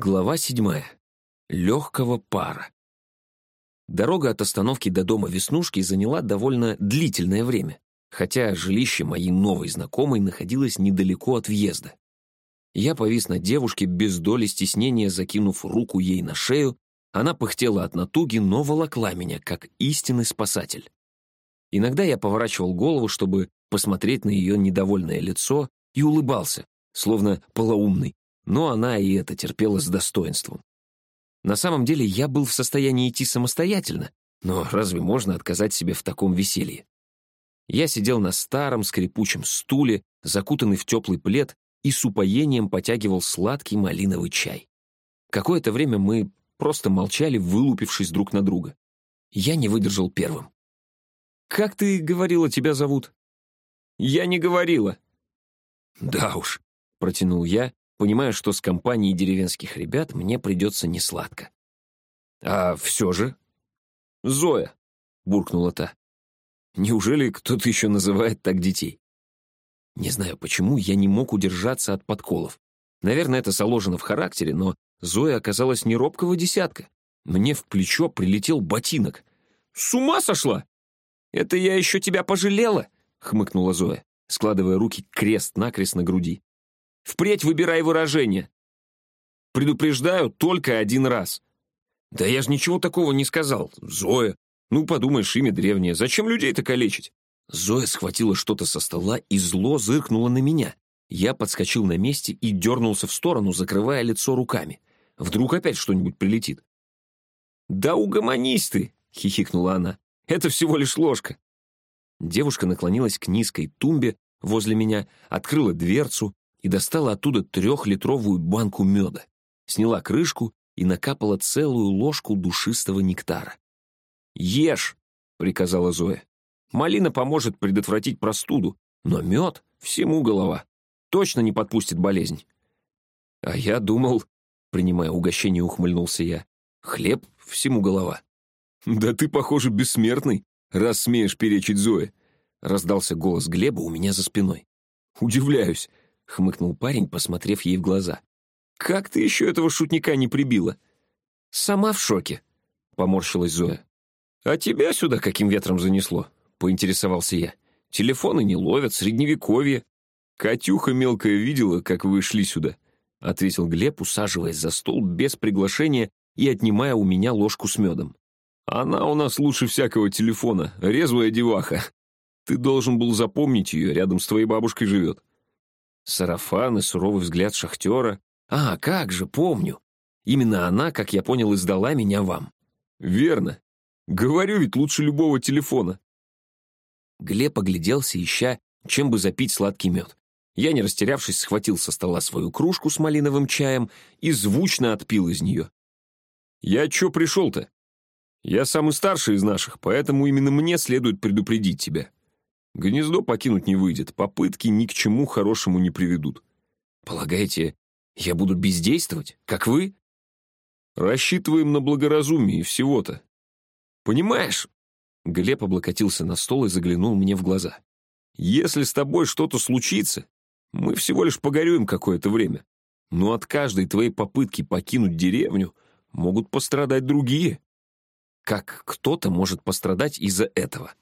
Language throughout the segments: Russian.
Глава седьмая. Легкого пара. Дорога от остановки до дома Веснушки заняла довольно длительное время, хотя жилище моей новой знакомой находилось недалеко от въезда. Я повис на девушке, без доли стеснения закинув руку ей на шею, она пыхтела от натуги, но волокла меня, как истинный спасатель. Иногда я поворачивал голову, чтобы посмотреть на ее недовольное лицо, и улыбался, словно полоумный, но она и это терпела с достоинством. На самом деле я был в состоянии идти самостоятельно, но разве можно отказать себе в таком веселье? Я сидел на старом скрипучем стуле, закутанный в теплый плед, и с упоением потягивал сладкий малиновый чай. Какое-то время мы просто молчали, вылупившись друг на друга. Я не выдержал первым. «Как ты говорила, тебя зовут?» «Я не говорила». «Да уж», — протянул я, понимая, что с компанией деревенских ребят мне придется несладко. «А все же?» «Зоя», — буркнула та. «Неужели кто-то еще называет так детей?» Не знаю почему, я не мог удержаться от подколов. Наверное, это заложено в характере, но Зоя оказалась не робкого десятка. Мне в плечо прилетел ботинок. «С ума сошла? Это я еще тебя пожалела?» — хмыкнула Зоя, складывая руки крест-накрест на груди. Впредь выбирай выражение. Предупреждаю только один раз. Да я же ничего такого не сказал. Зоя. Ну, подумаешь, имя древнее. Зачем людей-то калечить? Зоя схватила что-то со стола и зло зыркнула на меня. Я подскочил на месте и дернулся в сторону, закрывая лицо руками. Вдруг опять что-нибудь прилетит. «Да угомонись ты!» — хихикнула она. «Это всего лишь ложка». Девушка наклонилась к низкой тумбе возле меня, открыла дверцу и достала оттуда трехлитровую банку меда, сняла крышку и накапала целую ложку душистого нектара. «Ешь!» — приказала Зоя. «Малина поможет предотвратить простуду, но мед всему голова. Точно не подпустит болезнь». «А я думал...» — принимая угощение, ухмыльнулся я. «Хлеб всему голова». «Да ты, похоже, бессмертный, раз смеешь перечить Зое», — раздался голос Глеба у меня за спиной. «Удивляюсь, — хмыкнул парень, посмотрев ей в глаза. «Как ты еще этого шутника не прибила?» «Сама в шоке», — поморщилась Зоя. «А тебя сюда каким ветром занесло?» — поинтересовался я. «Телефоны не ловят, средневековье». «Катюха мелкая видела, как вы шли сюда», — ответил Глеб, усаживаясь за стол без приглашения и отнимая у меня ложку с медом. «Она у нас лучше всякого телефона, резвая деваха. Ты должен был запомнить ее, рядом с твоей бабушкой живет. Сарафан и суровый взгляд шахтера. А, как же, помню. Именно она, как я понял, издала меня вам. Верно. Говорю ведь лучше любого телефона. Глеб огляделся, ища, чем бы запить сладкий мед. Я, не растерявшись, схватил со стола свою кружку с малиновым чаем и звучно отпил из нее. «Я чё пришел-то? Я самый старший из наших, поэтому именно мне следует предупредить тебя. Гнездо покинуть не выйдет, попытки ни к чему хорошему не приведут. Полагаете, я буду бездействовать, как вы? Рассчитываем на благоразумие всего-то. Понимаешь? Глеб облокотился на стол и заглянул мне в глаза. Если с тобой что-то случится, мы всего лишь погорюем какое-то время. Но от каждой твоей попытки покинуть деревню могут пострадать другие. Как кто-то может пострадать из-за этого?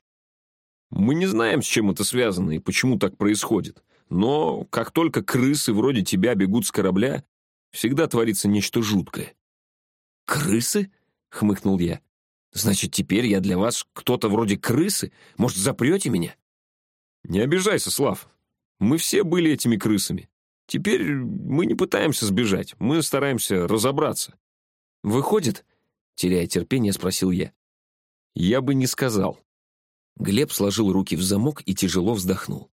Мы не знаем, с чем это связано и почему так происходит. Но как только крысы вроде тебя бегут с корабля, всегда творится нечто жуткое. «Крысы?» — хмыкнул я. «Значит, теперь я для вас кто-то вроде крысы? Может, запрете меня?» «Не обижайся, Слав. Мы все были этими крысами. Теперь мы не пытаемся сбежать, мы стараемся разобраться». «Выходит?» — теряя терпение, спросил я. «Я бы не сказал. Глеб сложил руки в замок и тяжело вздохнул.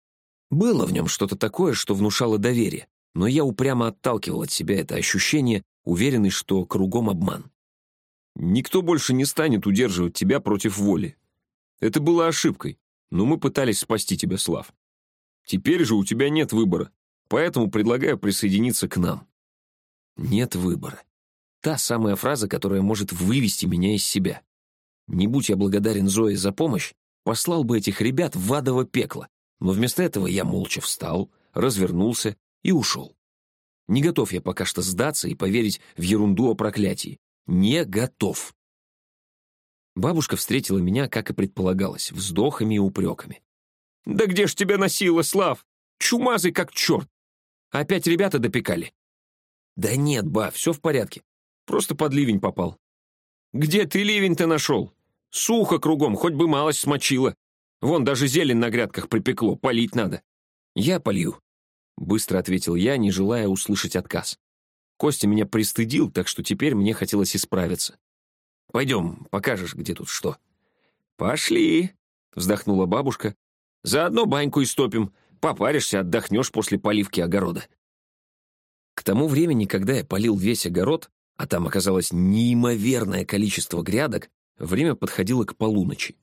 Было в нем что-то такое, что внушало доверие, но я упрямо отталкивал от себя это ощущение, уверенный, что кругом обман. «Никто больше не станет удерживать тебя против воли. Это было ошибкой, но мы пытались спасти тебя, Слав. Теперь же у тебя нет выбора, поэтому предлагаю присоединиться к нам». «Нет выбора». Та самая фраза, которая может вывести меня из себя. Не будь я благодарен Зое за помощь, послал бы этих ребят в адово пекло, но вместо этого я молча встал, развернулся и ушел. Не готов я пока что сдаться и поверить в ерунду о проклятии. Не готов. Бабушка встретила меня, как и предполагалось, вздохами и упреками. «Да где ж тебя носило, Слав? Чумазый как черт! Опять ребята допекали?» «Да нет, ба, все в порядке. Просто под ливень попал». «Где ты ливень-то нашел? Сухо кругом, хоть бы малость смочило. Вон даже зелень на грядках припекло, полить надо». «Я полью», — быстро ответил я, не желая услышать отказ. Костя меня пристыдил, так что теперь мне хотелось исправиться. «Пойдем, покажешь, где тут что». «Пошли», — вздохнула бабушка. «Заодно баньку истопим, попаришься, отдохнешь после поливки огорода». К тому времени, когда я полил весь огород, а там оказалось неимоверное количество грядок, время подходило к полуночи.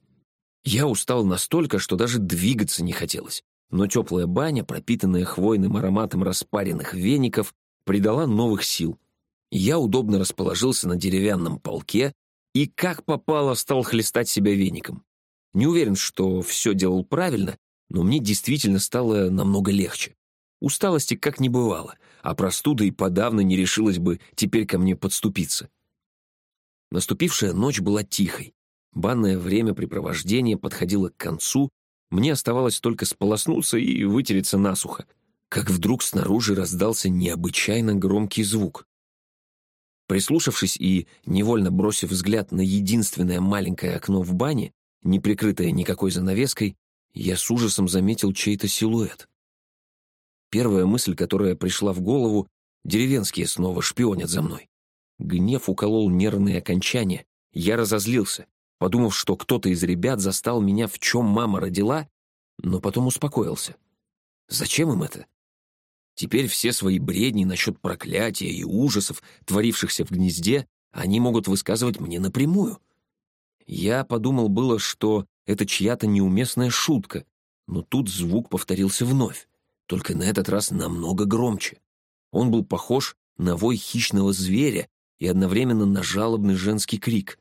Я устал настолько, что даже двигаться не хотелось, но теплая баня, пропитанная хвойным ароматом распаренных веников, придала новых сил. Я удобно расположился на деревянном полке и как попало стал хлестать себя веником. Не уверен, что все делал правильно, но мне действительно стало намного легче. Усталости как не бывало, а простуда и подавно не решилась бы теперь ко мне подступиться. Наступившая ночь была тихой. Банное времяпрепровождение подходило к концу, мне оставалось только сполоснуться и вытереться насухо, как вдруг снаружи раздался необычайно громкий звук. Прислушавшись и невольно бросив взгляд на единственное маленькое окно в бане, не прикрытое никакой занавеской, я с ужасом заметил чей-то силуэт. Первая мысль, которая пришла в голову, деревенские снова шпионят за мной. Гнев уколол нервные окончания. Я разозлился, подумав, что кто-то из ребят застал меня, в чем мама родила, но потом успокоился. Зачем им это? Теперь все свои бредни насчет проклятия и ужасов, творившихся в гнезде, они могут высказывать мне напрямую. Я подумал было, что это чья-то неуместная шутка, но тут звук повторился вновь только на этот раз намного громче. Он был похож на вой хищного зверя и одновременно на жалобный женский крик.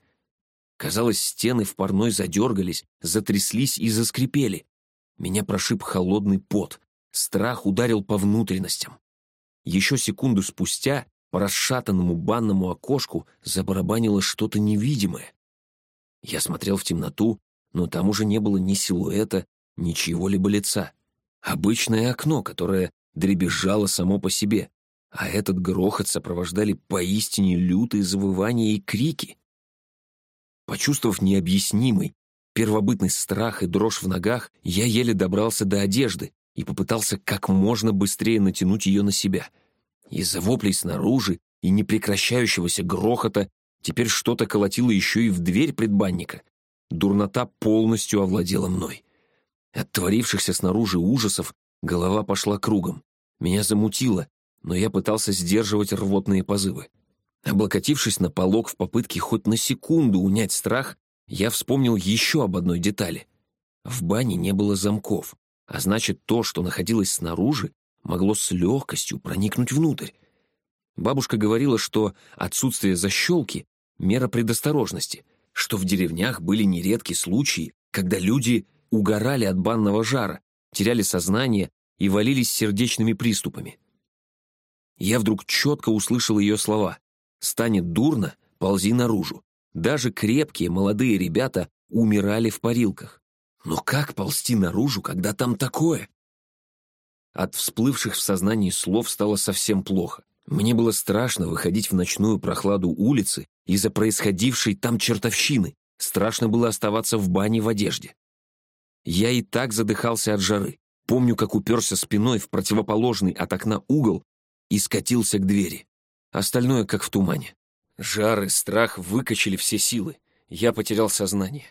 Казалось, стены в парной задергались, затряслись и заскрипели. Меня прошиб холодный пот, страх ударил по внутренностям. Еще секунду спустя по расшатанному банному окошку забарабанило что-то невидимое. Я смотрел в темноту, но там уже не было ни силуэта, ни чьего-либо лица. Обычное окно, которое дребезжало само по себе, а этот грохот сопровождали поистине лютые завывания и крики. Почувствовав необъяснимый, первобытный страх и дрожь в ногах, я еле добрался до одежды и попытался как можно быстрее натянуть ее на себя. Из-за воплей снаружи и непрекращающегося грохота теперь что-то колотило еще и в дверь предбанника. Дурнота полностью овладела мной. От творившихся снаружи ужасов голова пошла кругом. Меня замутило, но я пытался сдерживать рвотные позывы. Облокотившись на полог в попытке хоть на секунду унять страх, я вспомнил еще об одной детали. В бане не было замков, а значит, то, что находилось снаружи, могло с легкостью проникнуть внутрь. Бабушка говорила, что отсутствие защелки — мера предосторожности, что в деревнях были нередки случаи, когда люди угорали от банного жара, теряли сознание и валились сердечными приступами. Я вдруг четко услышал ее слова. «Станет дурно, ползи наружу». Даже крепкие молодые ребята умирали в парилках. Но как ползти наружу, когда там такое? От всплывших в сознании слов стало совсем плохо. Мне было страшно выходить в ночную прохладу улицы из-за происходившей там чертовщины. Страшно было оставаться в бане в одежде. Я и так задыхался от жары. Помню, как уперся спиной в противоположный от окна угол и скатился к двери. Остальное как в тумане. Жар и страх выкачали все силы. Я потерял сознание.